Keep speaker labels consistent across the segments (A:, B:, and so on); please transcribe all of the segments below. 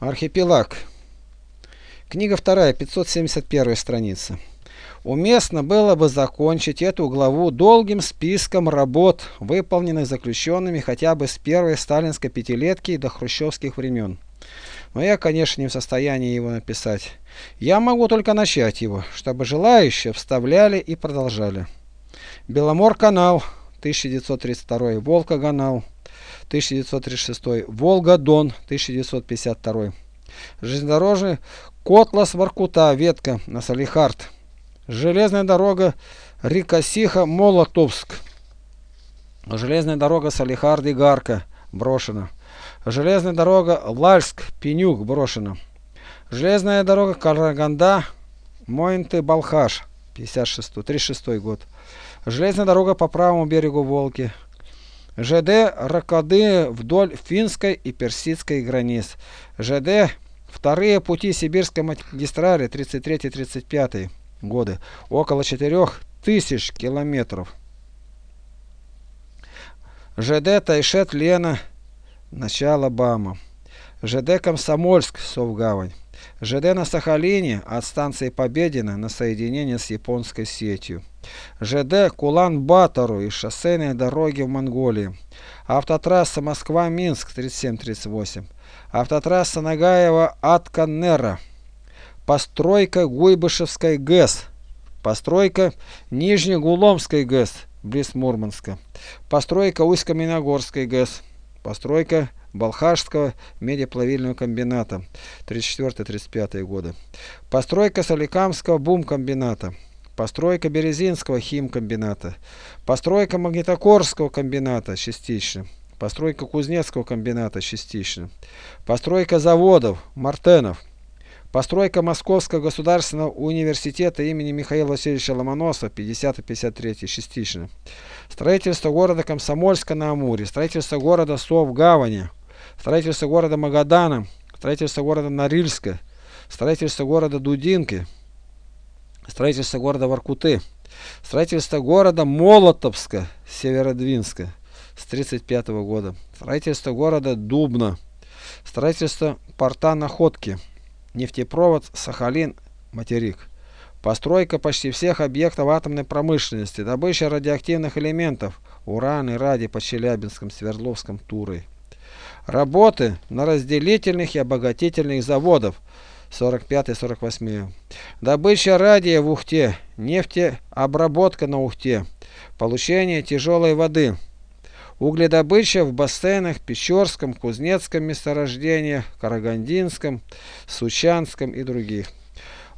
A: Архипелаг. Книга вторая, 571 страница. Уместно было бы закончить эту главу долгим списком работ, выполненных заключенными хотя бы с первой сталинской пятилетки до хрущевских времен. Но я, конечно, не в состоянии его написать. Я могу только начать его, чтобы желающие вставляли и продолжали. Беломор-канал, 1932, Волга-канал, 1936, Волга-Дон, 1952. Железнодорожный Котлас-Воркута, ветка на Салихард. Железная дорога Рикосиха-Молотовск. Железная дорога Салихард-Игарка, брошена. Железная дорога Лальск-Пенюк, брошена. Железная дорога Караганда, Мойнты-Балхаш, 56, 36 год. Железная дорога по правому берегу Волги. ЖД Ракады вдоль финской и персидской границ. ЖД вторые пути сибирской магистрали 33-35 годы. Около 4000 километров. ЖД Тайшет-Лена. Начало БАМа. ЖД Комсомольск, Совгавань. ЖД на Сахалине от станции Победина на соединение с японской сетью. ЖД Кулан-Батору и шоссейные дороги в Монголии. Автотрасса Москва-Минск 3738. Автотрасса Нагаева-Атканнера. Постройка Гуйбышевской ГЭС. Постройка Нижнегуломской ГЭС близ Мурманска. Постройка Усть-Каменогорской ГЭС. Постройка Балхашского медиаплавильного комбината 34-35 годы. Постройка Соликамского бум-комбината. Постройка Березинского химкомбината. Постройка Магнитогорского комбината частично. Постройка Кузнецкого комбината частично. Постройка заводов Мартенов. Постройка Московского государственного университета имени Михаила Васильевича Ломоносова 50-53 частично. Строительство города Комсомольска на Амуре. Строительство города Сов-Гавани строительство города Магадана, строительство города Норильска, строительство города Дудинки, строительство города Воркуты, строительство города Молотовска, Северодвинска с 1935 года, строительство города Дубна, строительство порта Находки, нефтепровод Сахалин, материк. Постройка почти всех объектов атомной промышленности, добыча радиоактивных элементов, уран и радий по Челябинском, Свердловском, Турой. Работы на разделительных и обогатительных заводов 45-48. Добыча радия в Ухте, нефтеобработка на Ухте, получение тяжелой воды. Угледобыча в бассейнах Печорском, Кузнецком месторождениях, Карагандинском, Сучанском и других.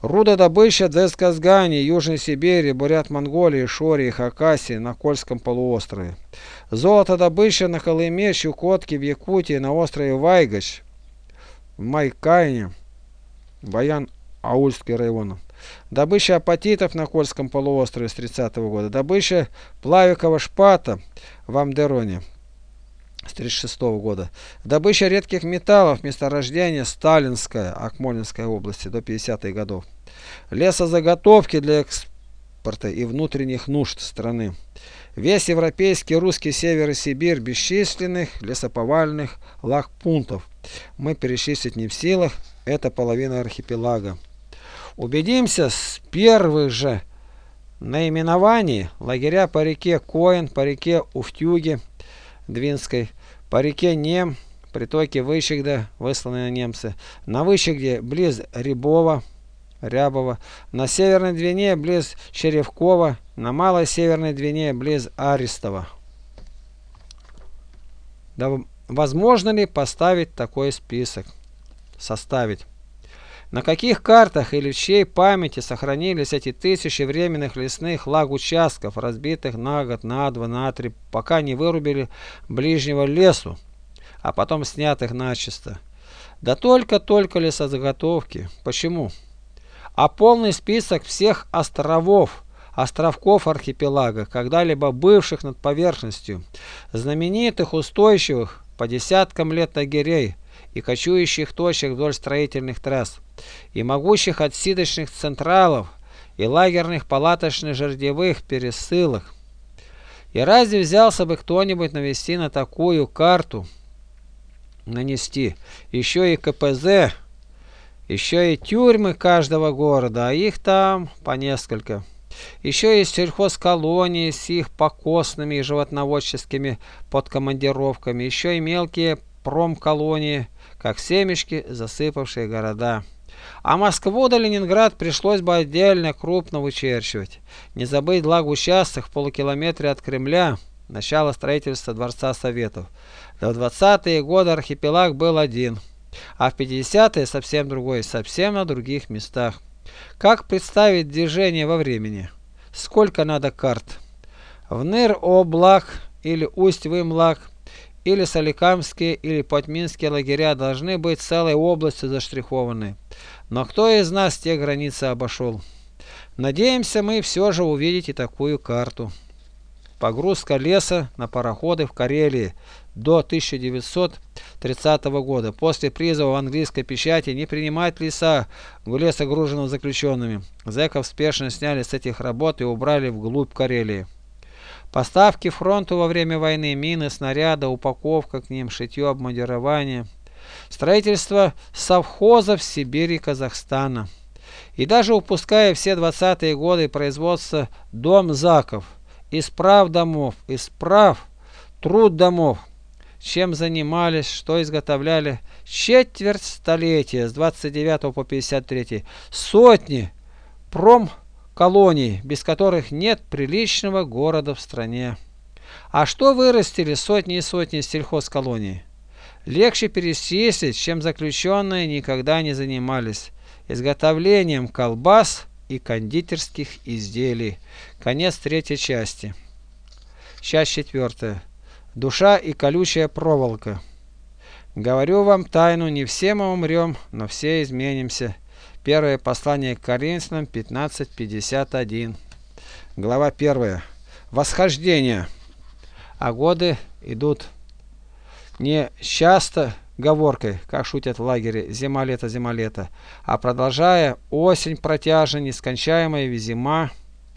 A: Рудодобыча Дзесказгани, Южной Сибири, Бурят-Монголии, Шори и Хакасии на Кольском полуострове. Золотодобыча на Колыме, Чукотке, в Якутии, на острове Вайгач, в Майкайне, Баян-Аульский район. Добыча апатитов на Кольском полуострове с 30 -го года. Добыча плавикового шпата в Амдероне с 36 -го года. Добыча редких металлов, месторождение Сталинская, Акмолинской области до 50-х годов. Лесозаготовки для экспорта и внутренних нужд страны. Весь европейский русский север и Сибирь бесчисленных лесоповальных лагпунктов. Мы перечислить не в силах, это половина архипелага. Убедимся с первых же наименований лагеря по реке Коин, по реке Уфтюги, Двинской, по реке Нем, притоки Выщегда, высланные немцы, на Выщегде близ Рябова, Рябова, на Северной Двине близ Черевкова, на Малой Северной Двине близ Арестова. Да возможно ли поставить такой список? Составить. На каких картах или в чьей памяти сохранились эти тысячи временных лесных лагучастков, разбитых на год, на два, на три, пока не вырубили ближнего лесу, а потом снятых начисто? Да только-только лесозаготовки. Почему? А полный список всех островов, островков архипелага, когда-либо бывших над поверхностью, знаменитых, устойчивых по десяткам лет лагерей, и кочующих точек вдоль строительных трасс, и могущих отсидочных централов, и лагерных палаточных жердевых пересылок. И разве взялся бы кто-нибудь навести на такую карту нанести. Еще и КПЗ, еще и тюрьмы каждого города, а их там по несколько. Еще есть сельхозколонии с их покосными и животноводческими подкомандировками, еще и мелкие промколонии, как семечки, засыпавшие города. А Москву до Ленинград пришлось бы отдельно крупно вычерчивать. Не забыть благоучасток в полукилометре от Кремля, начало строительства Дворца Советов. До 20-е годы архипелаг был один, а в 50-е совсем другой, совсем на других местах. Как представить движение во времени? Сколько надо карт? В Ныр-Облак или Усть-Вымлак или Соликамские или Потминские лагеря должны быть целой областью заштрихованы. Но кто из нас те границы обошел? Надеемся мы все же увидеть и такую карту. Погрузка леса на пароходы в Карелии до 1930 года. После призыва в английской печати не принимать леса в лесогруженного заключенными. Зеков спешно сняли с этих работ и убрали вглубь Карелии. Поставки фронту во время войны, мины, снаряды, упаковка к ним, шитье, обмундирование. Строительство совхозов Сибири и Казахстана. И даже упуская все 20-е годы производства дом Заков, исправ домов, исправ труд домов, чем занимались, что изготовляли, четверть столетия с 29 по 53, сотни пром колоний, без которых нет приличного города в стране. А что вырастили сотни и сотни сельхозколоний? Легче перечислить, чем заключенные никогда не занимались изготовлением колбас и кондитерских изделий. Конец третьей части. Часть четвертая. Душа и колючая проволока. Говорю вам тайну, не все мы умрем, но все изменимся. Первое послание к Коринфянам 15.51. Глава 1. Восхождение. А годы идут не часто говоркой, как шутят в лагере «зима-лето, зима-лето», а продолжая «осень протяжная, нескончаемая зима,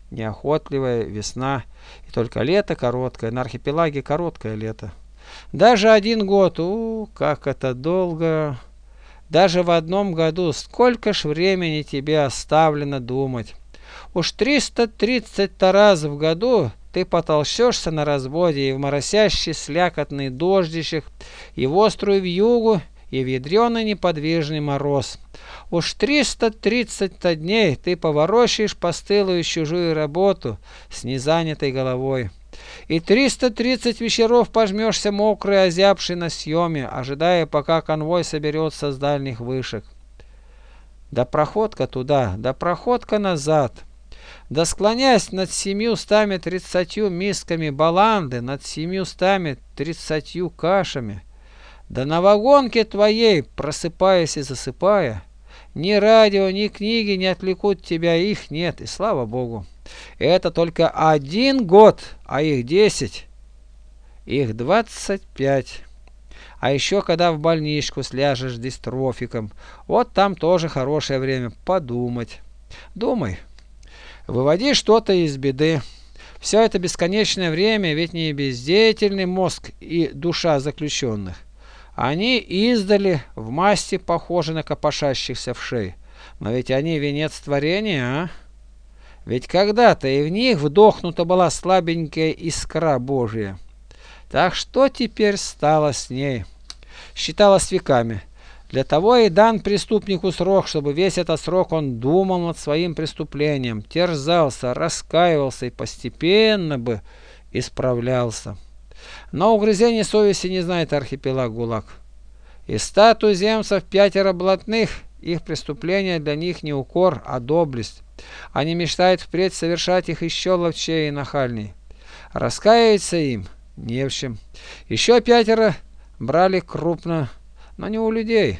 A: неохотливая весна, и только лето короткое, на архипелаге короткое лето». Даже один год, у, как это долго... Даже в одном году сколько ж времени тебе оставлено думать. Уж 330 раз в году ты потолщешься на разводе и в моросящий слякотный дождищах, и в острую вьюгу, и в ядреный неподвижный мороз. Уж 330 дней ты поворощаешь постылую чужую работу с незанятой головой. И 330 вечеров пожмешься мокрый, озябший на съеме, ожидая, пока конвой соберется с дальних вышек. Да проходка туда, да проходка назад. Да склонясь над семью стами тридцатью мисками баланды, над семью стами тридцатью кашами, да на вагонке твоей, просыпаясь и засыпая, ни радио, ни книги не отвлекут тебя, их нет, и слава Богу. Это только один год, а их десять. Их двадцать пять. А еще когда в больничку сляжешь дистрофиком, вот там тоже хорошее время подумать. Думай. Выводи что-то из беды. Все это бесконечное время, ведь не бездеятельный мозг и душа заключенных. Они издали в масти похожи на копошащихся в шее. Но ведь они венец творения, а? Ведь когда-то и в них вдохнута была слабенькая искра Божия. Так что теперь стало с ней? Считалось веками. Для того и дан преступнику срок, чтобы весь этот срок он думал над своим преступлением, терзался, раскаивался и постепенно бы исправлялся. Но угрызение совести не знает архипелаг ГУЛАГ. Из ста пятеро блатных, их преступление для них не укор, а доблесть. Они мечтают впредь совершать их еще ловчее и нахальней. Раскаяться им не в чем. Еще пятеро брали крупно, но не у людей.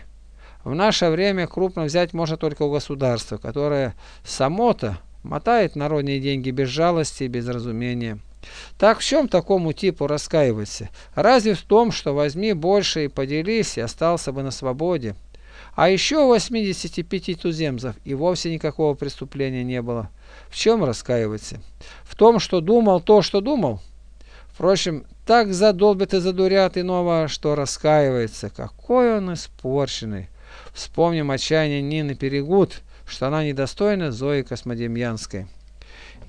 A: В наше время крупно взять можно только у государства, которое само-то мотает народные деньги без жалости и без разумения. Так в чем такому типу раскаиваться? Разве в том, что возьми больше и поделись, и остался бы на свободе. А еще 85 туземцев и вовсе никакого преступления не было. В чем раскаиваться? В том, что думал то, что думал? Впрочем, так задолбит и задурят иного, что раскаивается. Какой он испорченный. Вспомним отчаяние Нины Перегуд, что она недостойна Зои Космодемьянской.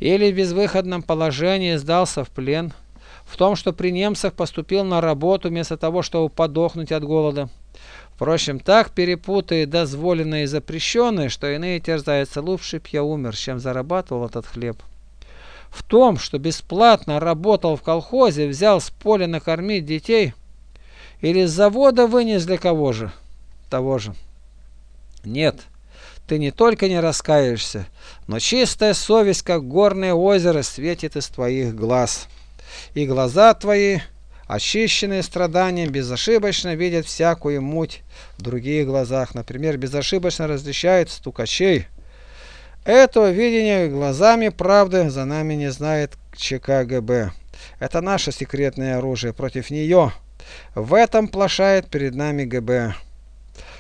A: Или в безвыходном положении сдался в плен, в том, что при немцах поступил на работу вместо того, чтобы подохнуть от голода. Впрочем, так перепутает дозволенное и запрещенное, что иные терзаются лучше б я умер, чем зарабатывал этот хлеб. В том, что бесплатно работал в колхозе, взял с поля накормить детей, или с завода вынес для кого же? Того же. Нет, ты не только не раскаешься, но чистая совесть, как горное озеро, светит из твоих глаз. И глаза твои, очищенные страданием, безошибочно видят всякую муть в других глазах. Например, безошибочно различают стукачей. Этого видения глазами правды за нами не знает ЧКГБ. Это наше секретное оружие против нее. В этом плашает перед нами ГБ.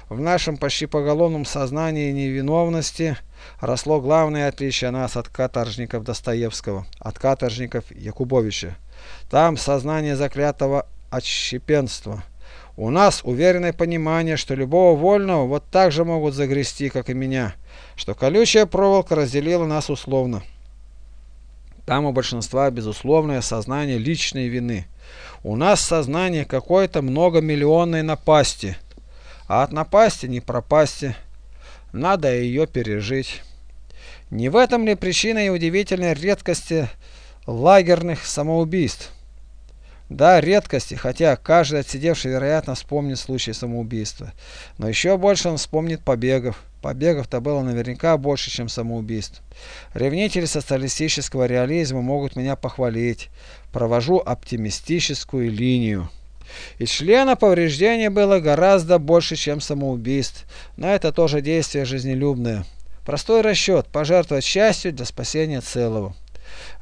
A: В нашем почти поголовном сознании невиновности росло главное отличие нас от каторжников Достоевского, от каторжников Якубовича. Там сознание заклятого отщепенства. У нас уверенное понимание, что любого вольного вот так же могут загрести, как и меня, что колючая проволока разделила нас условно. Там у большинства безусловное сознание личной вины. У нас сознание какой-то многомиллионной напасти – а от напасти не пропасти. Надо ее пережить. Не в этом ли причина и удивительной редкости лагерных самоубийств? Да, редкости, хотя каждый отсидевший, вероятно, вспомнит случай самоубийства. Но еще больше он вспомнит побегов. Побегов-то было наверняка больше, чем самоубийств. Ревнители социалистического реализма могут меня похвалить. Провожу оптимистическую линию. И члена повреждения было гораздо больше, чем самоубийств, но это тоже действие жизнелюбное. Простой расчет – пожертвовать счастью для спасения целого.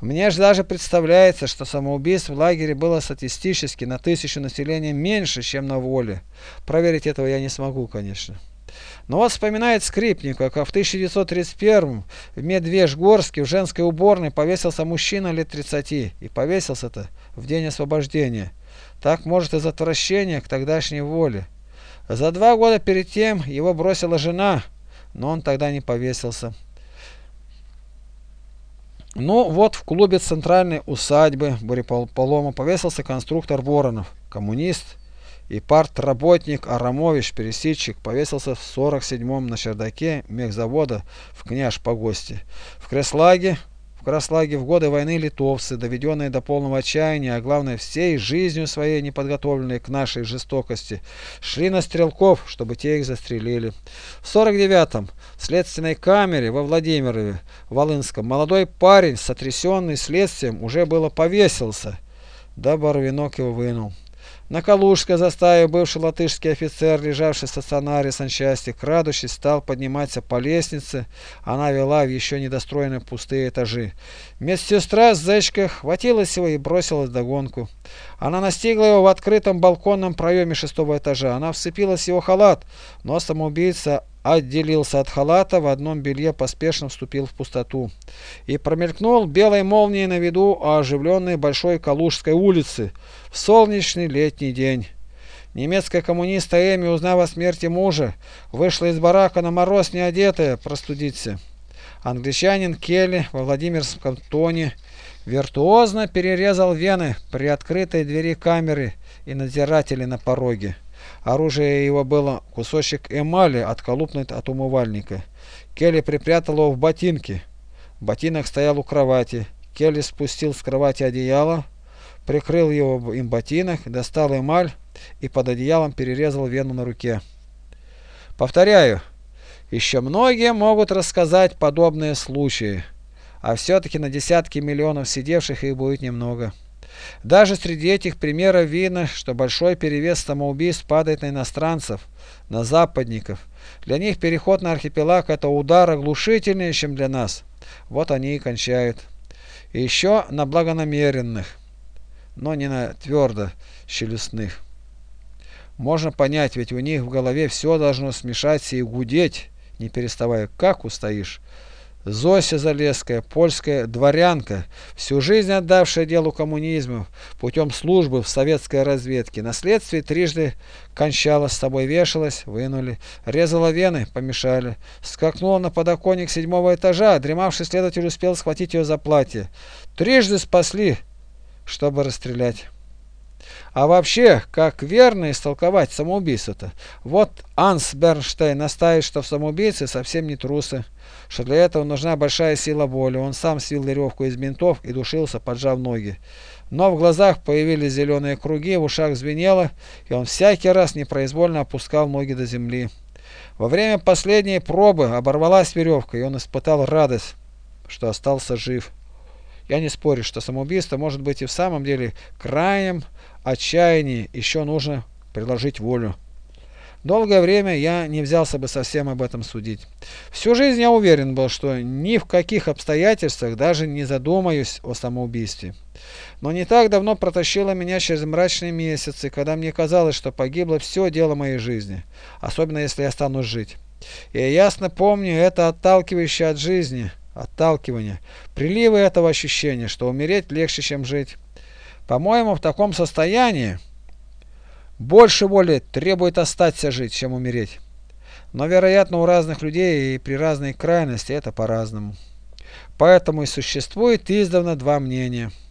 A: Мне же даже представляется, что самоубийств в лагере было статистически на тысячу населения меньше, чем на воле. Проверить этого я не смогу, конечно. Но вот вспоминает Скрипников, как в 1931 в Медвежгорске в женской уборной повесился мужчина лет 30, и повесился-то в день освобождения. Так может из отвращения к тогдашней воле. За два года перед тем его бросила жена, но он тогда не повесился. Ну вот в клубе центральной усадьбы Буряполома повесился конструктор Воронов, коммунист и партработник Арамович, пересидчик, повесился в 47-м на чердаке мехзавода в Княж-Погосте. В Креслаге в Краслаге в годы войны литовцы, доведенные до полного отчаяния, а главное всей жизнью своей неподготовленные к нашей жестокости, шли на стрелков, чтобы те их застрелили. В 49-м в следственной камере во Владимирове, Волынском, молодой парень, сотрясенный следствием, уже было повесился, да Боровинок его вынул. На Калужской заставе бывший латышский офицер, лежавший в стационаре санчасти, крадущий, стал подниматься по лестнице. Она вела в еще недостроенные пустые этажи. Медсестра с зайчкой хватилась его и бросилась догонку. Она настигла его в открытом балконном проеме шестого этажа. Она вцепилась в его халат, но самоубийца отделился от халата, в одном белье поспешно вступил в пустоту и промелькнул белой молнией на виду оживленной Большой Калужской улице солнечный летний день. Немецкая коммуниста Эми, узнав о смерти мужа, вышла из барака на мороз не одетая простудиться. Англичанин Келли во Владимирском тоне виртуозно перерезал вены при открытой двери камеры и надзирателей на пороге. Оружие его было кусочек эмали, отколупнут от умывальника. Келли припрятал его в ботинке. Ботинок стоял у кровати. Келли спустил с кровати одеяло, прикрыл его им ботинок, достал эмаль и под одеялом перерезал вену на руке. Повторяю, еще многие могут рассказать подобные случаи, а все-таки на десятки миллионов сидевших их будет немного. Даже среди этих примеров видно, что большой перевес самоубийств падает на иностранцев, на западников. Для них переход на архипелаг – это удар оглушительнее, чем для нас. Вот они и кончают. И еще на благонамеренных, но не на твердо челюстных. Можно понять, ведь у них в голове все должно смешаться и гудеть, не переставая. Как устоишь? Зося Залесская, польская дворянка, всю жизнь отдавшая делу коммунизма путем службы в советской разведке, на следствии трижды кончала, с собой вешалась, вынули, резала вены, помешали, скакнула на подоконник седьмого этажа, дремавший следователь успел схватить ее за платье. Трижды спасли, чтобы расстрелять. А вообще, как верно истолковать самоубийство-то? Вот Анс Бернштейн настаивает, что в самоубийце совсем не трусы, что для этого нужна большая сила воли. Он сам свил веревку из бинтов и душился, поджав ноги. Но в глазах появились зеленые круги, в ушах звенело, и он всякий раз непроизвольно опускал ноги до земли. Во время последней пробы оборвалась веревка, и он испытал радость, что остался жив. Я не спорю, что самоубийство может быть и в самом деле крайним отчаянии, еще нужно приложить волю. Долгое время я не взялся бы совсем об этом судить. Всю жизнь я уверен был, что ни в каких обстоятельствах даже не задумаюсь о самоубийстве. Но не так давно протащило меня через мрачные месяцы, когда мне казалось, что погибло все дело моей жизни, особенно если я стану жить. И я ясно помню это отталкивающее от жизни – отталкивания, приливы этого ощущения, что умереть легче, чем жить. По-моему, в таком состоянии больше воли требует остаться жить, чем умереть. Но, вероятно, у разных людей и при разной крайности это по-разному. Поэтому и существует издавна два мнения –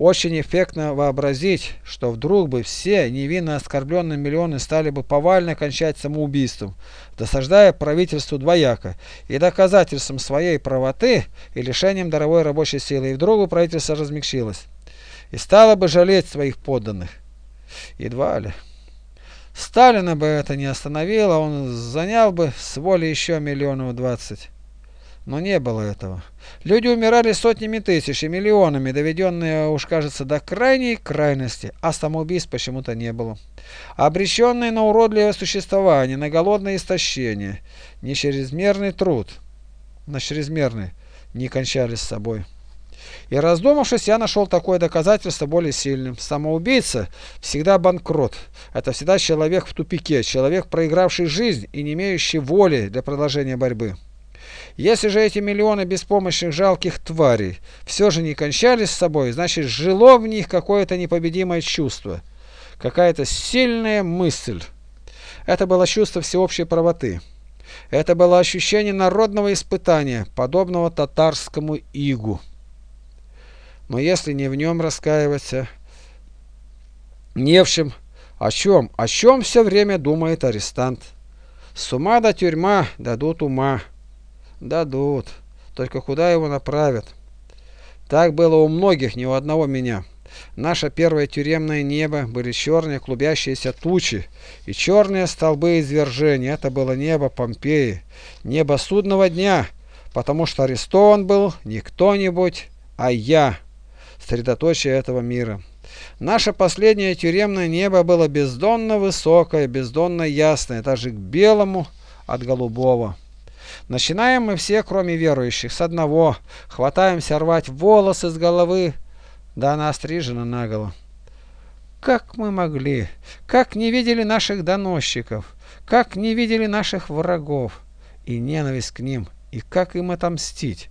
A: очень эффектно вообразить, что вдруг бы все невинно оскорбленные миллионы стали бы повально кончать самоубийством, досаждая правительству двояко и доказательством своей правоты и лишением даровой рабочей силы, и вдруг бы правительство размягчилось и стало бы жалеть своих подданных. Едва ли. Сталина бы это не остановило, он занял бы с воли еще миллионов двадцать. Но не было этого. Люди умирали сотнями тысяч и миллионами, доведенные, уж кажется, до крайней крайности, а самоубийств почему-то не было. Обреченные на уродливое существование, на голодное истощение, не чрезмерный труд, на чрезмерный, не кончались с собой. И раздумавшись, я нашел такое доказательство более сильным. Самоубийца всегда банкрот. Это всегда человек в тупике, человек, проигравший жизнь и не имеющий воли для продолжения борьбы. Если же эти миллионы беспомощных жалких тварей все же не кончались с собой, значит жило в них какое-то непобедимое чувство, какая-то сильная мысль. Это было чувство всеобщей правоты. Это было ощущение народного испытания, подобного татарскому игу. Но если не в нем раскаиваться, не в чем, о чем, о чем все время думает арестант. С ума до тюрьма дадут ума. Дадут. Только куда его направят? Так было у многих, не у одного меня. Наше первое тюремное небо были черные клубящиеся тучи и черные столбы извержения. Это было небо Помпеи, небо судного дня, потому что арестован был не кто-нибудь, а я, средоточие этого мира. Наше последнее тюремное небо было бездонно высокое, бездонно ясное, даже к белому от голубого. Начинаем мы все, кроме верующих, с одного. Хватаемся рвать волосы с головы, да она острижена наголо. Как мы могли? Как не видели наших доносчиков? Как не видели наших врагов? И ненависть к ним, и как им отомстить?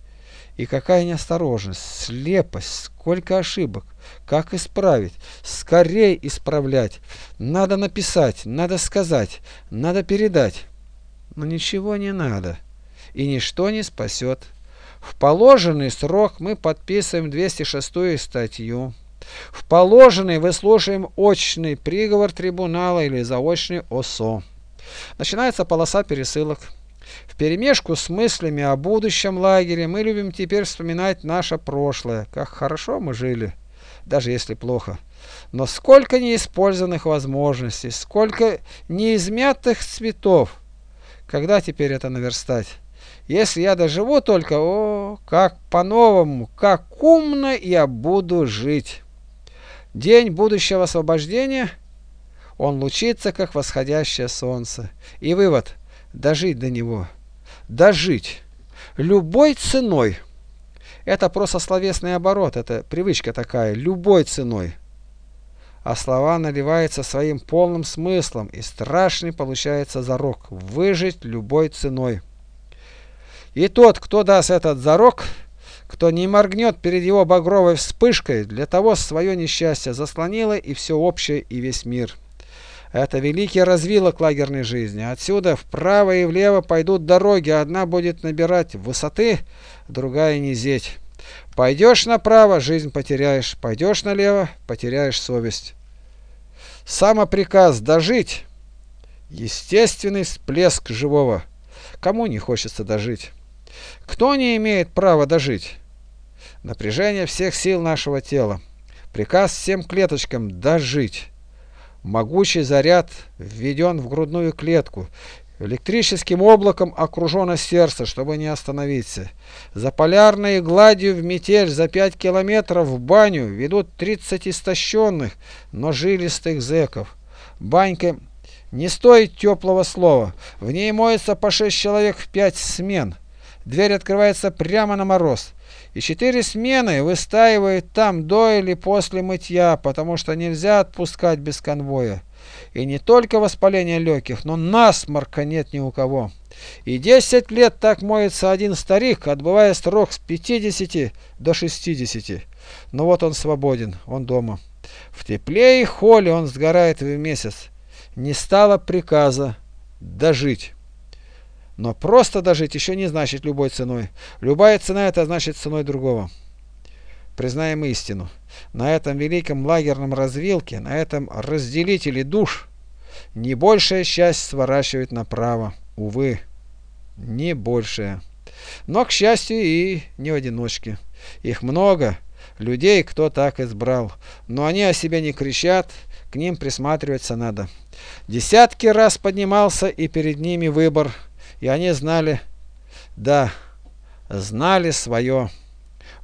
A: И какая неосторожность, слепость, сколько ошибок, как исправить, скорей исправлять. Надо написать, надо сказать, надо передать. Но ничего не надо и ничто не спасет. В положенный срок мы подписываем 206 статью. В положенный выслушаем очный приговор трибунала или заочный ОСО. Начинается полоса пересылок. В перемешку с мыслями о будущем лагере мы любим теперь вспоминать наше прошлое, как хорошо мы жили, даже если плохо. Но сколько неиспользованных возможностей, сколько неизмятых цветов. Когда теперь это наверстать? Если я доживу только, о, как по-новому, как умно я буду жить. День будущего освобождения, он лучится, как восходящее солнце. И вывод – дожить до него. Дожить. Любой ценой. Это просто словесный оборот, это привычка такая, любой ценой. А слова наливаются своим полным смыслом, и страшный получается зарок – выжить любой ценой. И тот, кто даст этот зарок, кто не моргнет перед его багровой вспышкой, для того свое несчастье заслонило и все общее, и весь мир. Это великий развилок лагерной жизни. Отсюда вправо и влево пойдут дороги, одна будет набирать высоты, другая низеть. Пойдешь направо – жизнь потеряешь, пойдешь налево – потеряешь совесть. Самоприказ «дожить» – естественный всплеск живого. Кому не хочется дожить? Кто не имеет права дожить? Напряжение всех сил нашего тела. Приказ всем клеточкам дожить. Могучий заряд введен в грудную клетку. Электрическим облаком окружено сердце, чтобы не остановиться. За полярной гладью в метель за пять километров в баню ведут тридцать истощенных, но жилистых зэков. Банька не стоит теплого слова. В ней моется по шесть человек в пять смен. Дверь открывается прямо на мороз. И четыре смены выстаивают там до или после мытья, потому что нельзя отпускать без конвоя. И не только воспаление легких, но насморка нет ни у кого. И десять лет так моется один старик, отбывая срок с 50 до 60. Но вот он свободен, он дома. В тепле и холе он сгорает в месяц. Не стало приказа дожить. Но просто дожить еще не значит любой ценой. Любая цена это значит ценой другого. Признаем истину. На этом великом лагерном развилке, на этом разделителе душ, не большая часть сворачивает направо. Увы, не большая. Но, к счастью, и не в одиночке. Их много, людей кто так избрал. Но они о себе не кричат, к ним присматриваться надо. Десятки раз поднимался и перед ними выбор – и они знали, да, знали свое.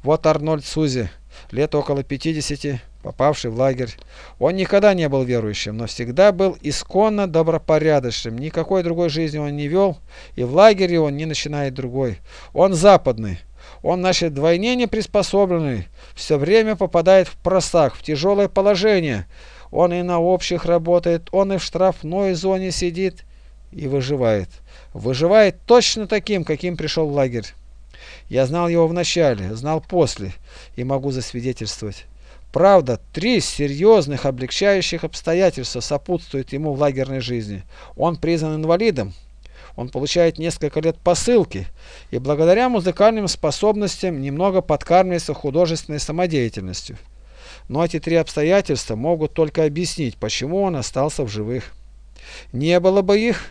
A: Вот Арнольд Сузи, лет около 50, попавший в лагерь. Он никогда не был верующим, но всегда был исконно добропорядочным. Никакой другой жизни он не вел, и в лагере он не начинает другой. Он западный. Он, значит, вдвойне не все время попадает в просак, в тяжелое положение. Он и на общих работает, он и в штрафной зоне сидит и выживает выживает точно таким, каким пришел в лагерь. Я знал его вначале, знал после и могу засвидетельствовать. Правда, три серьезных облегчающих обстоятельства сопутствуют ему в лагерной жизни. Он признан инвалидом, он получает несколько лет посылки и благодаря музыкальным способностям немного подкармливается художественной самодеятельностью. Но эти три обстоятельства могут только объяснить, почему он остался в живых. Не было бы их,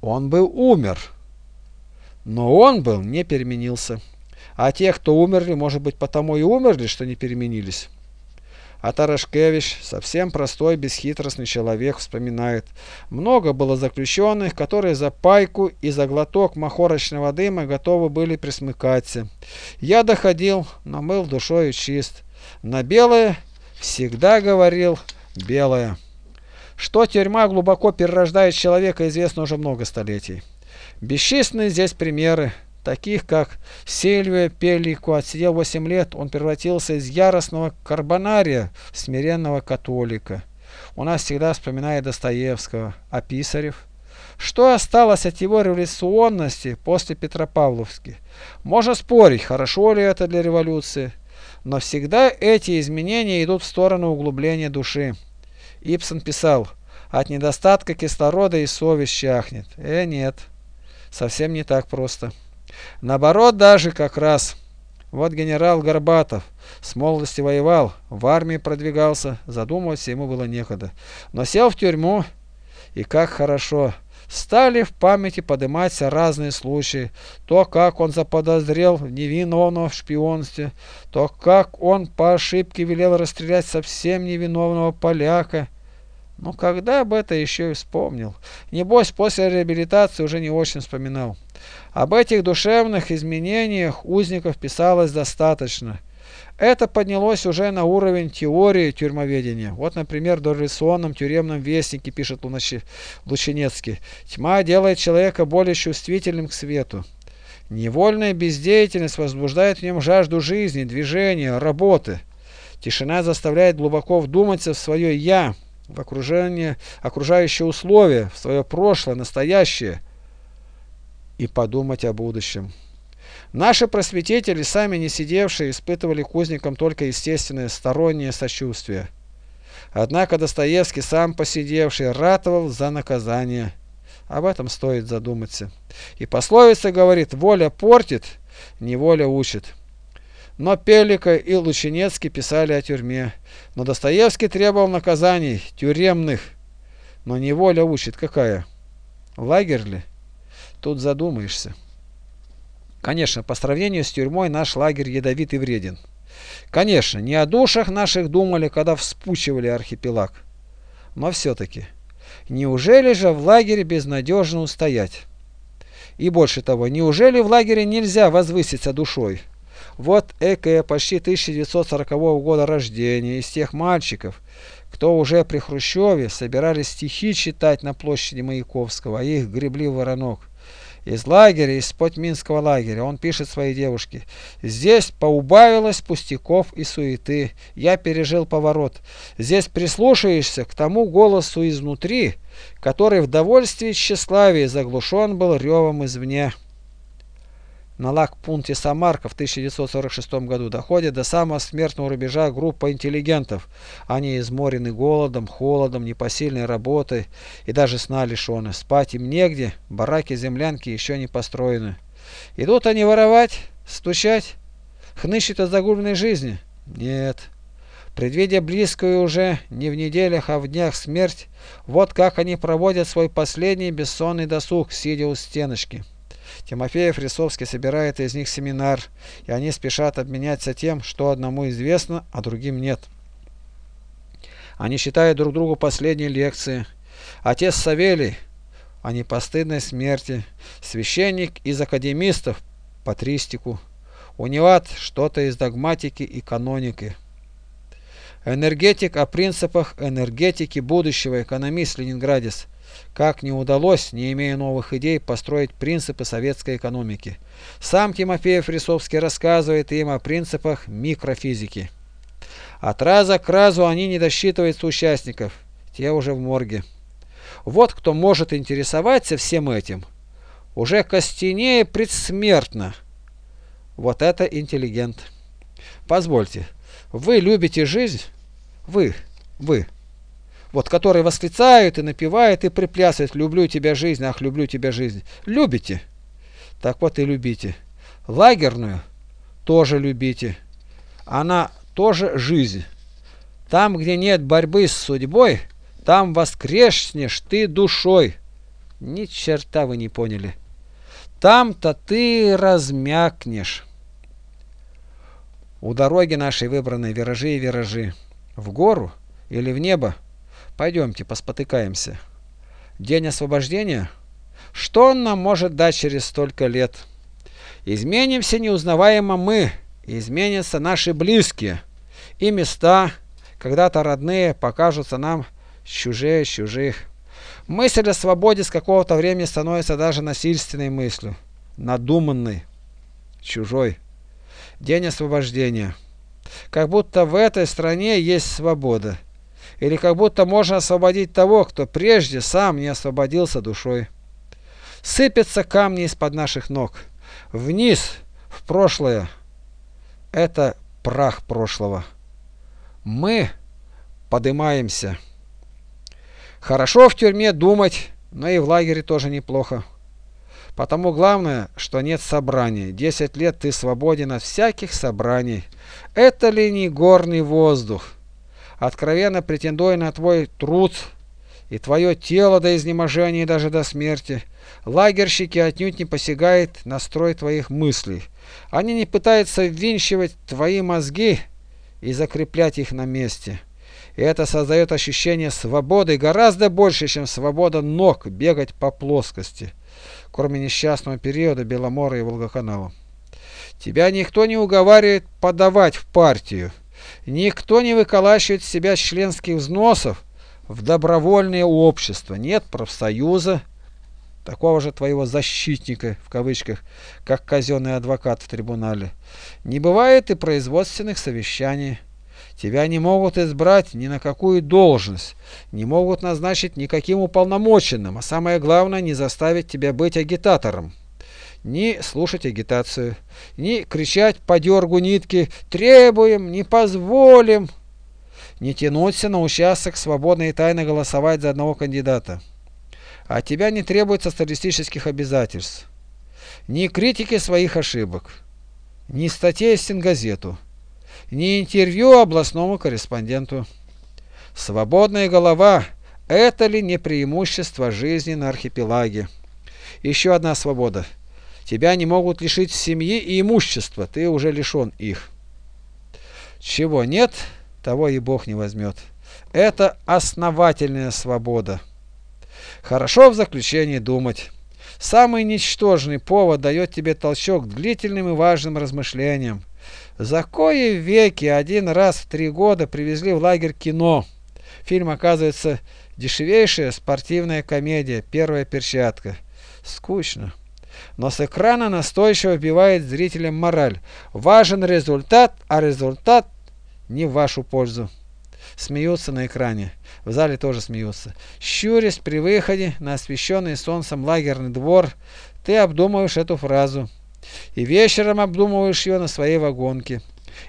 A: он бы умер. Но он был не переменился. А те, кто умерли, может быть, потому и умерли, что не переменились. А Тарашкевич, совсем простой, бесхитростный человек, вспоминает. Много было заключенных, которые за пайку и за глоток махорочного дыма готовы были присмыкаться. Я доходил, но был душою чист. На белое всегда говорил белое. Что тюрьма глубоко перерождает человека, известно уже много столетий. Бесчисленные здесь примеры, таких как Сильвия Пеллико отсидел 8 лет, он превратился из яростного карбонария в смиренного католика. У нас всегда вспоминает Достоевского, а Писарев? Что осталось от его революционности после Петропавловски? Можно спорить, хорошо ли это для революции, но всегда эти изменения идут в сторону углубления души. Ипсон писал, от недостатка кислорода и совесть чахнет. Э, нет, совсем не так просто. Наоборот, даже как раз. Вот генерал Горбатов с молодости воевал, в армии продвигался, задумываться ему было некогда. Но сел в тюрьму, и как хорошо. Стали в памяти подниматься разные случаи. То, как он заподозрел невиновного в шпионстве, то, как он по ошибке велел расстрелять совсем невиновного поляка. Ну, когда бы это еще и вспомнил? Небось, после реабилитации уже не очень вспоминал. Об этих душевных изменениях узников писалось достаточно. Это поднялось уже на уровень теории тюрьмоведения. Вот, например, в дореволюционном тюремном вестнике пишет Лучинецкий. Тьма делает человека более чувствительным к свету. Невольная бездеятельность возбуждает в нем жажду жизни, движения, работы. Тишина заставляет глубоко вдуматься в свое «я», в окружение, окружающие условия, в свое прошлое, настоящее. и подумать о будущем. Наши просветители, сами не сидевшие, испытывали к только естественное стороннее сочувствие. Однако Достоевский, сам посидевший, ратовал за наказание. Об этом стоит задуматься. И пословица говорит, воля портит, неволя учит. Но Пелика и Лучинецкий писали о тюрьме. Но Достоевский требовал наказаний, тюремных. Но неволя учит какая? Лагерь ли? Тут задумаешься. Конечно, по сравнению с тюрьмой наш лагерь ядовит и вреден. Конечно, не о душах наших думали, когда вспучивали архипелаг. Но все-таки, неужели же в лагере безнадежно устоять? И больше того, неужели в лагере нельзя возвыситься душой? Вот экая почти 1940 года рождения из тех мальчиков, кто уже при Хрущеве собирались стихи читать на площади Маяковского, а их гребли воронок из лагеря, из-под Минского лагеря. Он пишет своей девушке. Здесь поубавилось пустяков и суеты. Я пережил поворот. Здесь прислушаешься к тому голосу изнутри, который в довольстве и тщеславии заглушен был ревом извне на лагпункте Самарка в 1946 году доходит до самого смертного рубежа группа интеллигентов. Они изморены голодом, холодом, непосильной работой и даже сна лишены. Спать им негде, бараки-землянки еще не построены. Идут они воровать, стучать, хнычут от загубленной жизни? Нет. Предвидя близкую уже не в неделях, а в днях смерть, вот как они проводят свой последний бессонный досуг, сидя у стеночки. Тимофеев Рисовский собирает из них семинар, и они спешат обменяться тем, что одному известно, а другим нет. Они читают друг другу последние лекции. Отец Савелий о непостыдной смерти, священник из академистов патристику, униват что-то из догматики и каноники. Энергетик о принципах энергетики будущего, экономист Ленинградец, как не удалось, не имея новых идей, построить принципы советской экономики. Сам Тимофеев Рисовский рассказывает им о принципах микрофизики. От раза к разу они не досчитывают участников, те уже в морге. Вот кто может интересоваться всем этим. Уже костенее предсмертно. Вот это интеллигент. Позвольте, вы любите жизнь? Вы, вы вот который восклицают и напевают и приплясывают «люблю тебя жизнь, ах, люблю тебя жизнь». Любите? Так вот и любите. Лагерную тоже любите. Она тоже жизнь. Там, где нет борьбы с судьбой, там воскреснешь ты душой. Ни черта вы не поняли. Там-то ты размякнешь. У дороги нашей выбраны виражи и виражи. В гору или в небо Пойдемте, поспотыкаемся. День освобождения? Что он нам может дать через столько лет? Изменимся неузнаваемо мы, изменятся наши близкие. И места, когда-то родные, покажутся нам чужие чужих. Мысль о свободе с какого-то времени становится даже насильственной мыслью, надуманной, чужой. День освобождения. Как будто в этой стране есть свобода или как будто можно освободить того, кто прежде сам не освободился душой. Сыпятся камни из-под наших ног. Вниз, в прошлое. Это прах прошлого. Мы поднимаемся. Хорошо в тюрьме думать, но и в лагере тоже неплохо. Потому главное, что нет собраний. Десять лет ты свободен от всяких собраний. Это ли не горный воздух? Откровенно претендуя на твой труд и твое тело до изнеможения и даже до смерти. Лагерщики отнюдь не посягают на строй твоих мыслей. Они не пытаются ввинчивать твои мозги и закреплять их на месте. И это создает ощущение свободы гораздо больше, чем свобода ног бегать по плоскости, кроме несчастного периода Беломора и Волгоканала. Тебя никто не уговаривает подавать в партию. Никто не выколачивает с себя членских взносов в добровольное общество. Нет профсоюза, такого же твоего защитника, в кавычках, как казенный адвокат в трибунале. Не бывает и производственных совещаний. Тебя не могут избрать ни на какую должность, не могут назначить никаким уполномоченным, а самое главное, не заставить тебя быть агитатором. Ни слушать агитацию, ни кричать по дергу нитки «требуем», «не позволим», не тянуться на участок свободно и тайно голосовать за одного кандидата. От тебя не требуется социалистических обязательств, ни критики своих ошибок, ни статей в стенгазету, ни интервью областному корреспонденту. Свободная голова – это ли не преимущество жизни на архипелаге? Еще одна свобода. Тебя не могут лишить семьи и имущества, ты уже лишен их. Чего нет, того и Бог не возьмет. Это основательная свобода. Хорошо в заключении думать. Самый ничтожный повод дает тебе толчок длительным и важным размышлениям. За кое веки один раз в три года привезли в лагерь кино. Фильм оказывается дешевейшая спортивная комедия «Первая перчатка». Скучно. Но с экрана настойчиво вбивает зрителям мораль. Важен результат, а результат не в вашу пользу. Смеются на экране. В зале тоже смеются. Щурясь при выходе на освещенный солнцем лагерный двор, ты обдумываешь эту фразу. И вечером обдумываешь ее на своей вагонке.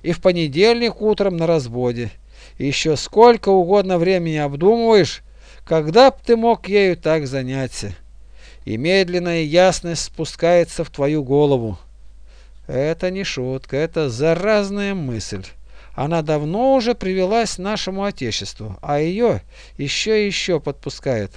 A: И в понедельник утром на разводе. И еще сколько угодно времени обдумываешь, когда б ты мог ею так заняться. И медленная ясность спускается в твою голову. Это не шутка, это заразная мысль. Она давно уже привелась нашему Отечеству, а ее еще и еще подпускает.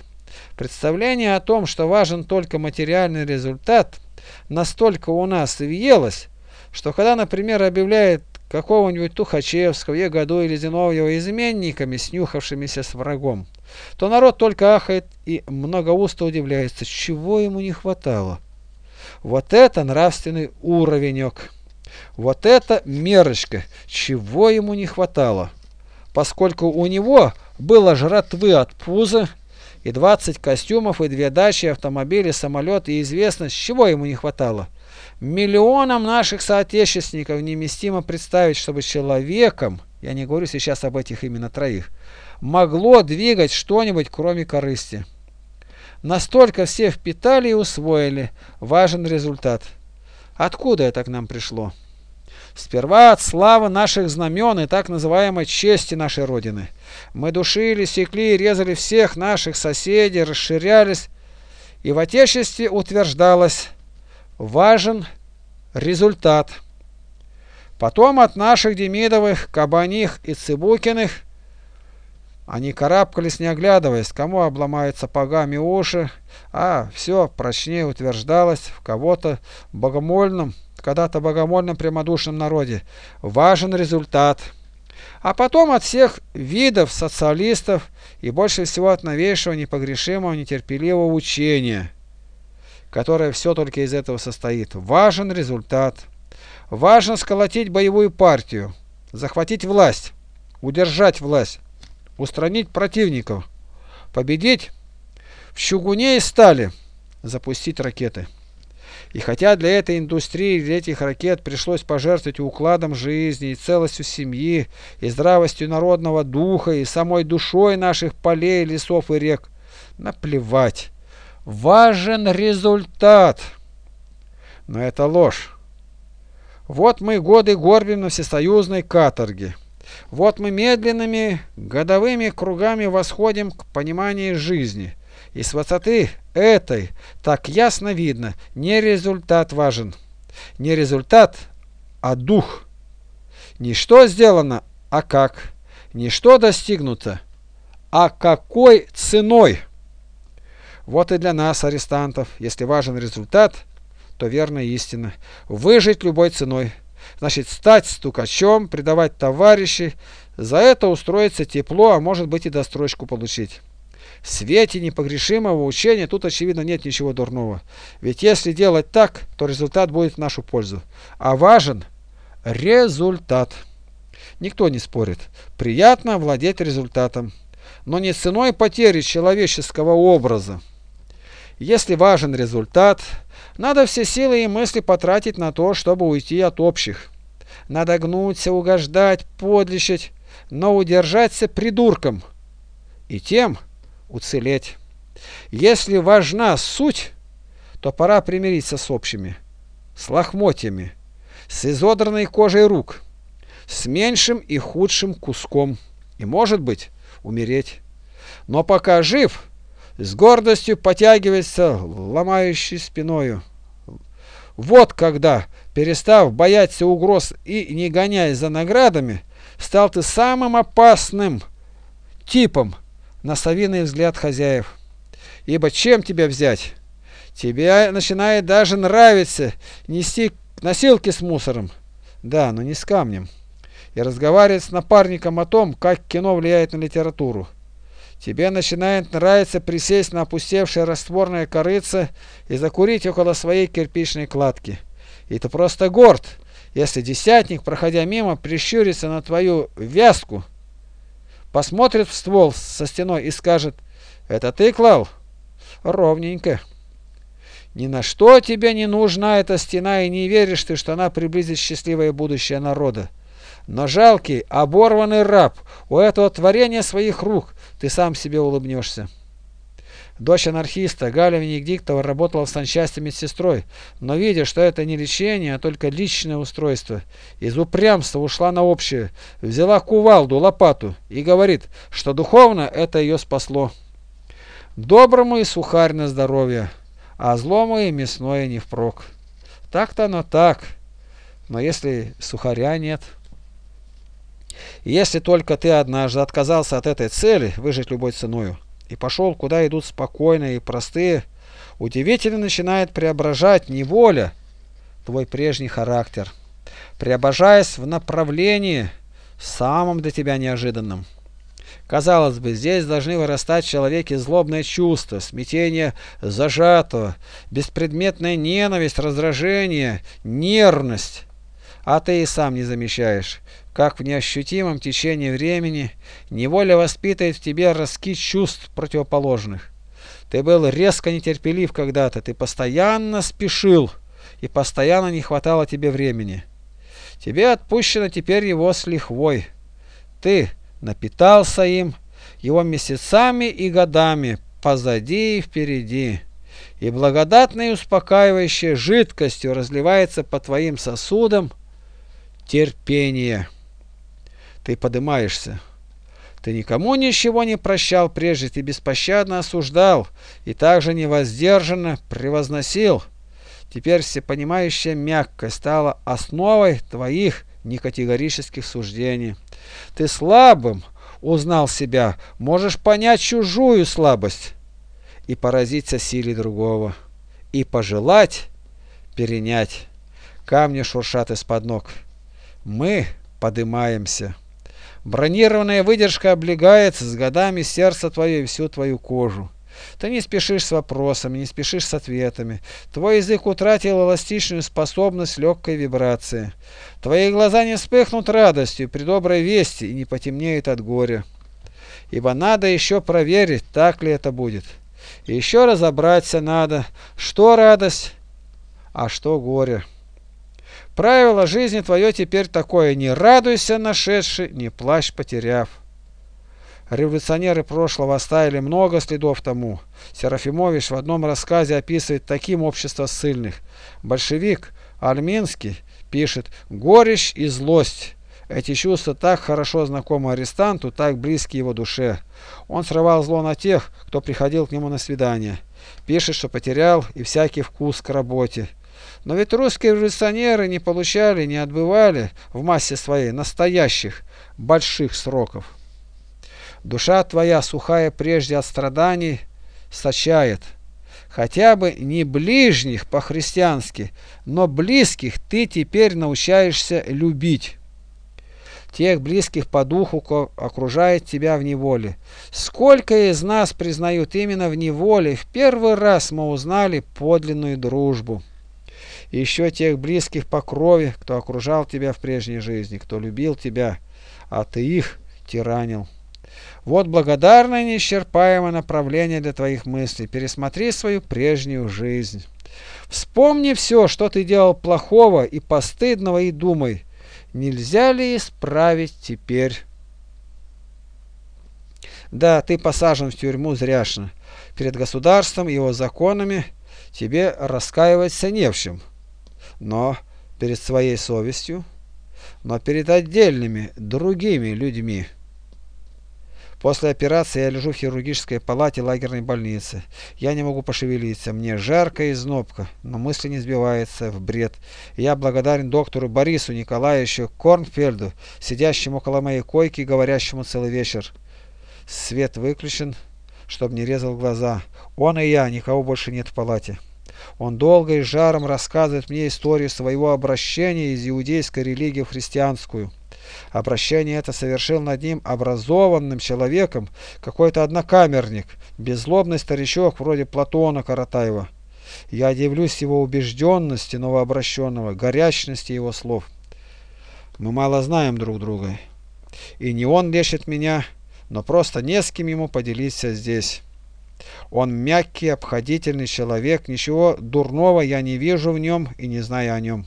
A: Представление о том, что важен только материальный результат, настолько у нас въелось, что когда, например, объявляет какого-нибудь Тухачевского, Ягоду или Зиновьева изменниками, снюхавшимися с врагом, то народ только ахает и многоусто удивляется, чего ему не хватало. Вот это нравственный уровенек. Вот это мерочка, чего ему не хватало, поскольку у него было жратвы от пуза, и 20 костюмов, и две дачи, автомобили, самолет, и известность, чего ему не хватало. Миллионам наших соотечественников неместимо представить, чтобы человеком, я не говорю сейчас об этих именно троих, могло двигать что-нибудь, кроме корысти. Настолько все впитали и усвоили. Важен результат. Откуда это к нам пришло? Сперва от славы наших знамен и так называемой чести нашей Родины. Мы душили, секли и резали всех наших соседей, расширялись, и в Отечестве утверждалось «важен результат». Потом от наших Демидовых, Кабаних и Цыбукиных они карабкались, не оглядываясь, кому обломают сапогами уши, а все прочнее утверждалось в кого-то богомольном, когда-то богомольном прямодушном народе. Важен результат. А потом от всех видов социалистов и больше всего от новейшего непогрешимого нетерпеливого учения, которое все только из этого состоит. Важен результат. Важно сколотить боевую партию, захватить власть, удержать власть, устранить противников, победить в чугуне и стали, запустить ракеты. И хотя для этой индустрии, для этих ракет пришлось пожертвовать укладом жизни, и целостью семьи, и здравостью народного духа, и самой душой наших полей, лесов и рек, наплевать. Важен результат. Но это ложь. Вот мы годы горбим на всесоюзной каторге. Вот мы медленными годовыми кругами восходим к пониманию жизни. И с высоты этой так ясно видно, не результат важен. Не результат, а дух. Не что сделано, а как. Не что достигнуто, а какой ценой. Вот и для нас, арестантов, если важен результат, то верная истина. Выжить любой ценой. Значит, стать стукачом, предавать товарищей, за это устроиться тепло, а может быть и дострочку получить. В свете непогрешимого учения тут, очевидно, нет ничего дурного. Ведь если делать так, то результат будет в нашу пользу. А важен результат. Никто не спорит. Приятно владеть результатом, но не ценой потери человеческого образа. Если важен результат, надо все силы и мысли потратить на то, чтобы уйти от общих. Надо гнуться, угождать, подлещать, но удержаться придурком. И тем уцелеть. Если важна суть, то пора примириться с общими. с лохмотьями, с изодранной кожей рук, с меньшим и худшим куском, и, может быть, умереть. Но пока жив, с гордостью потягивается ломающей спиною. Вот когда, перестав бояться угроз и не гоняясь за наградами, стал ты самым опасным типом на совиный взгляд хозяев. Ибо чем тебя взять? Тебе начинает даже нравиться нести носилки с мусором. Да, но не с камнем. И разговаривать с напарником о том, как кино влияет на литературу. Тебе начинает нравиться присесть на опустевшее растворное корыце и закурить около своей кирпичной кладки. И ты просто горд, если десятник, проходя мимо, прищурится на твою вязку, посмотрит в ствол со стеной и скажет «Это ты клал?» Ровненько. Ни на что тебе не нужна эта стена, и не веришь ты, что она приблизит счастливое будущее народа. Но жалкий, оборванный раб, у этого творения своих рук ты сам себе улыбнешься. Дочь анархиста Галя Венедиктова работала в санчасти медсестрой, но видя, что это не лечение, а только личное устройство, из упрямства ушла на общее, взяла кувалду, лопату и говорит, что духовно это ее спасло. Доброму и сухарь на здоровье, а злому и мясное не впрок. Так-то оно так, но если сухаря нет... Если только ты однажды отказался от этой цели выжить любой ценою и пошел, куда идут спокойные и простые, удивительно начинает преображать неволя твой прежний характер, преображаясь в направлении самым для тебя неожиданным. Казалось бы, здесь должны вырастать в человеке злобное чувство, смятение зажатого, беспредметная ненависть, раздражение, нервность. А ты и сам не замечаешь, как в неощутимом течении времени неволя воспитывает в тебе раскид чувств противоположных. Ты был резко нетерпелив когда-то, ты постоянно спешил, и постоянно не хватало тебе времени. Тебе отпущено теперь его с лихвой. Ты напитался им, его месяцами и годами, позади и впереди, и благодатной успокаивающей жидкостью разливается по твоим сосудам терпение. Ты подымаешься. Ты никому ничего не прощал прежде, ты беспощадно осуждал и также невоздержанно превозносил. Теперь всепонимающая мягкость стала основой твоих некатегорических суждений. Ты слабым узнал себя, можешь понять чужую слабость и поразиться силе другого, и пожелать перенять. Камни шуршат из-под ног. Мы подымаемся. Бронированная выдержка облегает с годами сердце твое и всю твою кожу. Ты не спешишь с вопросами, не спешишь с ответами. Твой язык утратил эластичную способность легкой вибрации. Твои глаза не вспыхнут радостью при доброй вести и не потемнеют от горя. Ибо надо еще проверить, так ли это будет. И еще разобраться надо, что радость, а что горе. Правило жизни твое теперь такое, не радуйся нашедший, не плачь потеряв. Революционеры прошлого оставили много следов тому. Серафимович в одном рассказе описывает таким общество ссыльных. Большевик Арминский пишет «Горечь и злость». Эти чувства так хорошо знакомы арестанту, так близки его душе. Он срывал зло на тех, кто приходил к нему на свидание. Пишет, что потерял и всякий вкус к работе. Но ведь русские революционеры не получали, не отбывали в массе своей настоящих больших сроков. Душа твоя, сухая прежде от страданий, сочает. Хотя бы не ближних по-христиански, но близких ты теперь научаешься любить. Тех близких по духу, кто окружает тебя в неволе. Сколько из нас признают именно в неволе, в первый раз мы узнали подлинную дружбу. И еще тех близких по крови, кто окружал тебя в прежней жизни, кто любил тебя, а ты их тиранил. Вот благодарное неисчерпаемое направление для твоих мыслей. Пересмотри свою прежнюю жизнь. Вспомни все, что ты делал плохого и постыдного, и думай, нельзя ли исправить теперь. Да, ты посажен в тюрьму зряшно. Перед государством и его законами тебе раскаиваться не в чем. Но перед своей совестью, но перед отдельными другими людьми. После операции я лежу в хирургической палате лагерной больницы. Я не могу пошевелиться. Мне жарко и знобко, но мысли не сбиваются в бред. Я благодарен доктору Борису Николаевичу Корнфельду, сидящему около моей койки и говорящему целый вечер. Свет выключен, чтобы не резал глаза. Он и я, никого больше нет в палате. Он долго и жаром рассказывает мне историю своего обращения из иудейской религии в христианскую. Обращение это совершил над ним образованным человеком какой-то однокамерник, беззлобный старичок вроде Платона Каратаева. Я удивлюсь его убежденности новообращенного, горячности его слов. Мы мало знаем друг друга. И не он лечит меня, но просто не с кем ему поделиться здесь. Он мягкий, обходительный человек, ничего дурного я не вижу в нем и не знаю о нем.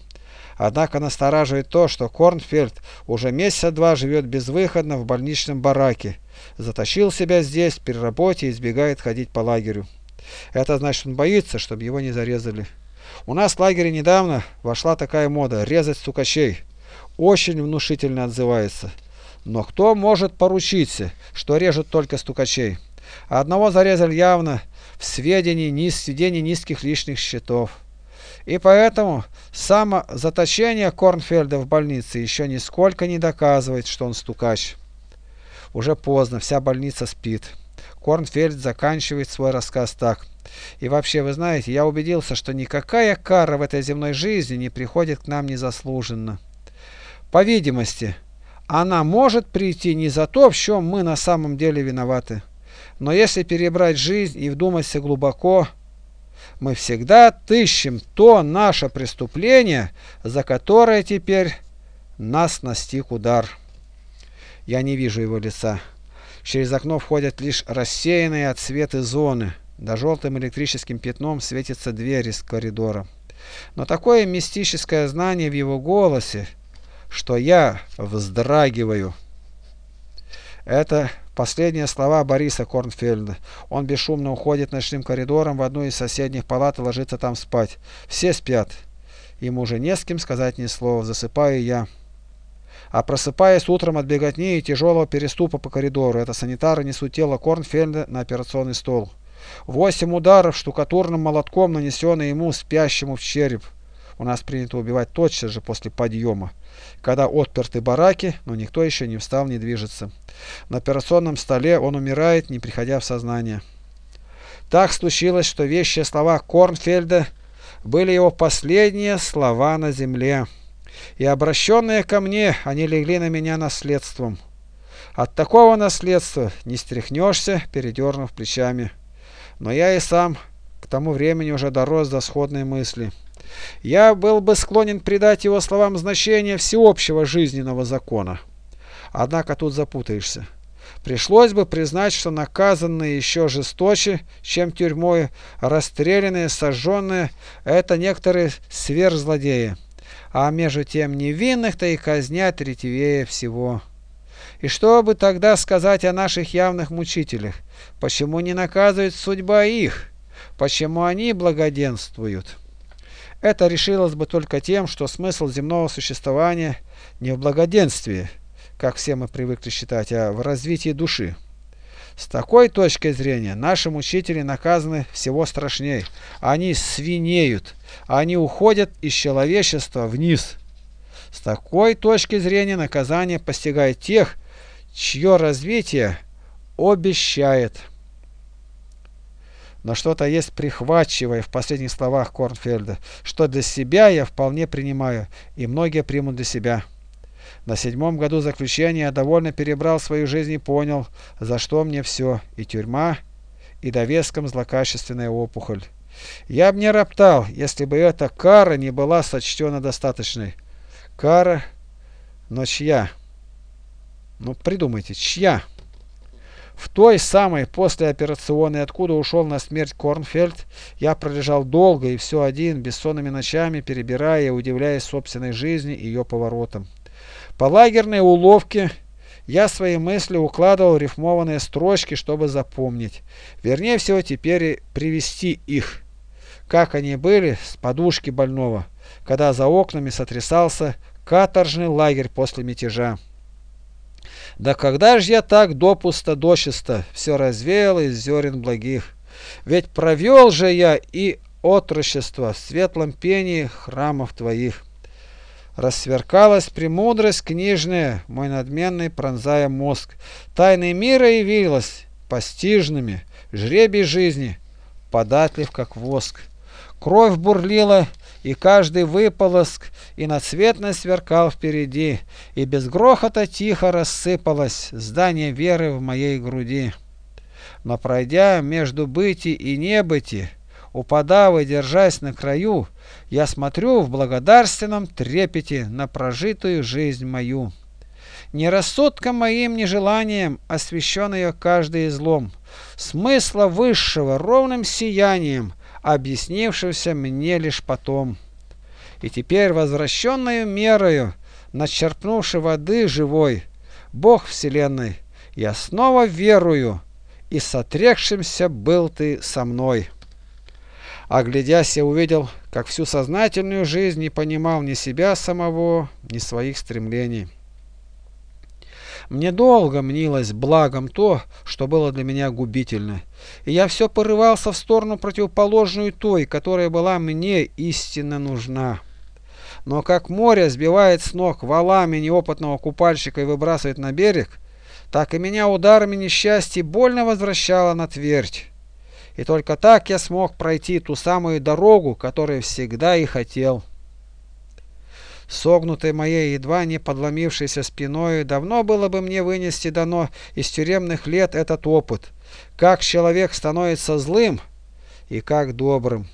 A: Однако настораживает то, что Корнфельд уже месяца два живет безвыходно в больничном бараке. Затащил себя здесь при работе и избегает ходить по лагерю. Это значит, он боится, чтобы его не зарезали. У нас в лагере недавно вошла такая мода – резать стукачей. Очень внушительно отзывается. Но кто может поручиться, что режут только стукачей? Одного зарезали явно в сведении, низ, сведении низких лишних счетов. И поэтому самозаточение Корнфельда в больнице еще нисколько не доказывает, что он стукач. Уже поздно, вся больница спит. Корнфельд заканчивает свой рассказ так. И вообще, вы знаете, я убедился, что никакая кара в этой земной жизни не приходит к нам незаслуженно. По видимости, она может прийти не за то, в чем мы на самом деле виноваты. Но если перебрать жизнь и вдуматься глубоко, мы всегда тыщем то наше преступление, за которое теперь нас настиг удар. Я не вижу его лица. Через окно входят лишь рассеянные отсветы зоны. Да желтым электрическим пятном светится дверь из коридора. Но такое мистическое знание в его голосе, что я вздрагиваю. Это Последние слова Бориса Корнфельда. Он бесшумно уходит ночным коридором в одну из соседних палат и ложится там спать. Все спят. Ему уже не с кем сказать ни слова. Засыпаю я. А просыпаясь утром от беготни и тяжелого переступа по коридору, это санитары несут тело Корнфельда на операционный стол. Восемь ударов штукатурным молотком нанесены ему, спящему в череп. У нас принято убивать тотчас же после подъема, когда отперты бараки, но никто еще не встал, не движется. На операционном столе он умирает, не приходя в сознание. Так случилось, что вещие слова Корнфельда были его последние слова на земле. И обращенные ко мне, они легли на меня наследством. От такого наследства не стряхнешься, передернув плечами. Но я и сам к тому времени уже дорос до сходной мысли. Я был бы склонен придать его словам значение всеобщего жизненного закона. Однако тут запутаешься. Пришлось бы признать, что наказанные еще жесточе, чем тюрьмой, расстрелянные, сожженные – это некоторые сверхзлодеи. А между тем невинных-то и казнят ретивее всего. И что бы тогда сказать о наших явных мучителях? Почему не наказывает судьба их? Почему они благоденствуют? Это решилось бы только тем, что смысл земного существования не в благоденствии, как все мы привыкли считать, а в развитии души. С такой точки зрения наши мучители наказаны всего страшней. Они свинеют, они уходят из человечества вниз. С такой точки зрения наказание постигает тех, чье развитие обещает. Но что-то есть прихватчивое в последних словах Корнфельда, что для себя я вполне принимаю, и многие примут для себя. На седьмом году заключения я довольно перебрал свою жизнь и понял, за что мне все, и тюрьма, и довеском злокачественная опухоль. Я бы не роптал, если бы эта кара не была сочтена достаточной. Кара, но чья? Ну, придумайте, чья? В той самой послеоперационной, откуда ушел на смерть Корнфельд, я пролежал долго и все один, бессонными ночами, перебирая и удивляясь собственной жизни и ее поворотам. По лагерной уловке я свои мысли укладывал в рифмованные строчки, чтобы запомнить. Вернее всего теперь привести их, как они были с подушки больного. когда за окнами сотрясался каторжный лагерь после мятежа. Да когда ж я так допусто дочисто все развеял из зерен благих? Ведь провел же я и отрочество в светлом пении храмов твоих. Рассверкалась премудрость книжная, мой надменный пронзая мозг. Тайны мира явилась постижными, жребий жизни, податлив как воск. Кровь бурлила, и каждый выполоск иноцветно сверкал впереди, и без грохота тихо рассыпалось здание веры в моей груди. Но пройдя между быти и небыти, упадав и держась на краю, я смотрю в благодарственном трепете на прожитую жизнь мою. Не рассудком моим, ни желанием освящен ее каждый излом, смысла высшего ровным сиянием, объяснившегося мне лишь потом. И теперь возвращенную мерою, начерпнувши воды живой, Бог Вселенной, я снова верую, и сотрекшимся был ты со мной. Оглядясь, я увидел, как всю сознательную жизнь не понимал ни себя самого, ни своих стремлений. Мне долго мнилось благом то, что было для меня губительно, и я все порывался в сторону противоположную той, которая была мне истинно нужна. Но как море сбивает с ног валами неопытного купальщика и выбрасывает на берег, так и меня ударами несчастья больно возвращало на твердь. И только так я смог пройти ту самую дорогу, которую всегда и хотел. Согнутой моей, едва не подломившейся спиной, давно было бы мне вынести дано из тюремных лет этот опыт, как человек становится злым и как добрым.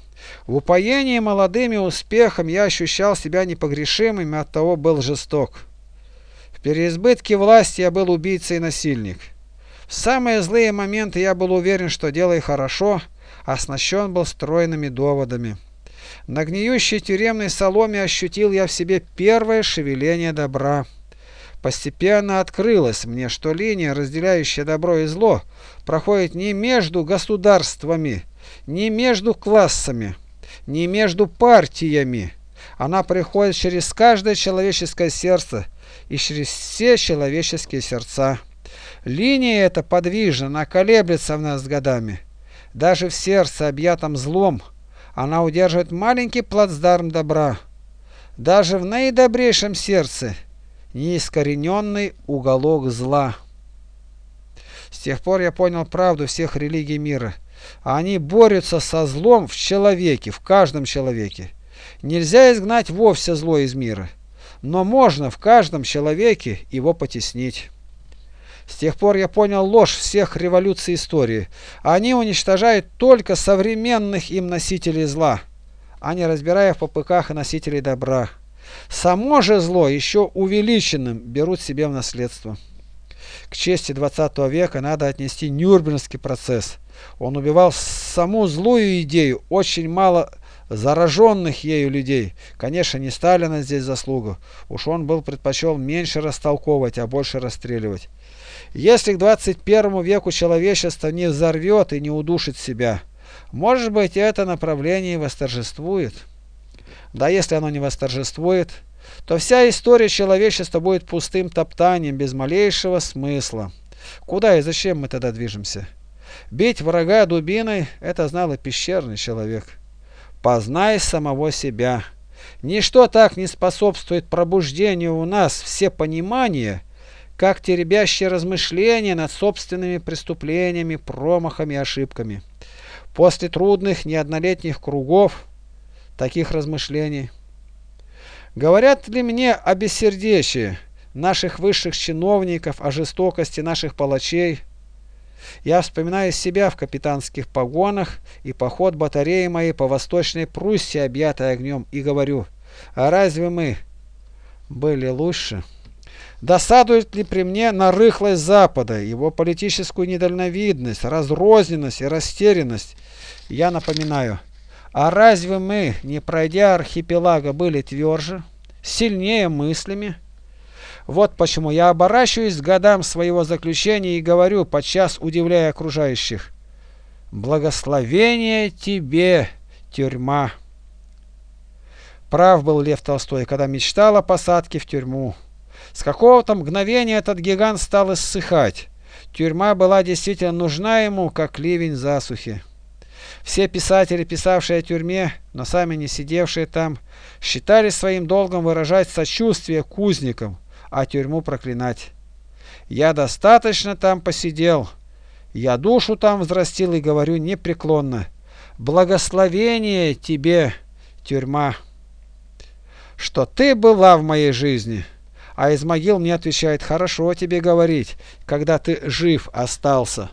A: В упоении молодыми успехом я ощущал себя непогрешимым и оттого был жесток. В переизбытке власти я был убийцей и насильник. В самые злые моменты я был уверен, что делаю хорошо, оснащен был стройными доводами. На гниющей тюремной соломе ощутил я в себе первое шевеление добра. Постепенно открылось мне, что линия, разделяющая добро и зло, проходит не между государствами, не между классами, не между партиями. Она приходит через каждое человеческое сердце и через все человеческие сердца. Линия эта подвижна, она колеблется в нас годами. Даже в сердце, объятом злом, она удерживает маленький плацдарм добра. Даже в наидобрейшем сердце неискорененный уголок зла. С тех пор я понял правду всех религий мира. Они борются со злом в человеке, в каждом человеке. Нельзя изгнать вовсе зло из мира, но можно в каждом человеке его потеснить. С тех пор я понял ложь всех революций истории. Они уничтожают только современных им носителей зла, а не разбирая в попыках и носителей добра. Само же зло еще увеличенным берут себе в наследство. К чести 20 века надо отнести Нюрнбергский процесс. Он убивал саму злую идею, очень мало зараженных ею людей. Конечно, не Сталина здесь заслуга. Уж он был предпочел меньше растолковывать, а больше расстреливать. Если к 21 веку человечество не взорвет и не удушит себя, может быть это направление восторжествует. Да если оно не восторжествует, то вся история человечества будет пустым топтанием без малейшего смысла. Куда и зачем мы тогда движемся? Бить врага дубиной – это знал и пещерный человек. Познай самого себя. Ничто так не способствует пробуждению у нас все понимания – как теребящее размышления над собственными преступлениями, промахами и ошибками. После трудных неоднолетних кругов таких размышлений. Говорят ли мне о бессердечии наших высших чиновников, о жестокости наших палачей? Я вспоминаю себя в капитанских погонах и поход батареи моей по Восточной Пруссии, объятой огнем, и говорю, а разве мы были лучше? Досадует ли при мне на рыхлость Запада, его политическую недальновидность, разрозненность и растерянность? Я напоминаю, а разве мы, не пройдя архипелага, были тверже, сильнее мыслями? Вот почему я оборачиваюсь к годам своего заключения и говорю, подчас удивляя окружающих, «Благословение тебе, тюрьма!» Прав был Лев Толстой, когда мечтал о посадке в тюрьму. С какого-то мгновения этот гигант стал иссыхать. Тюрьма была действительно нужна ему, как ливень засухи. Все писатели, писавшие о тюрьме, но сами не сидевшие там, считали своим долгом выражать сочувствие кузникам, а тюрьму проклинать. Я достаточно там посидел, я душу там взрастил и говорю непреклонно. Благословение тебе, тюрьма, что ты была в моей жизни. А из могил мне отвечает, хорошо тебе говорить, когда ты жив остался.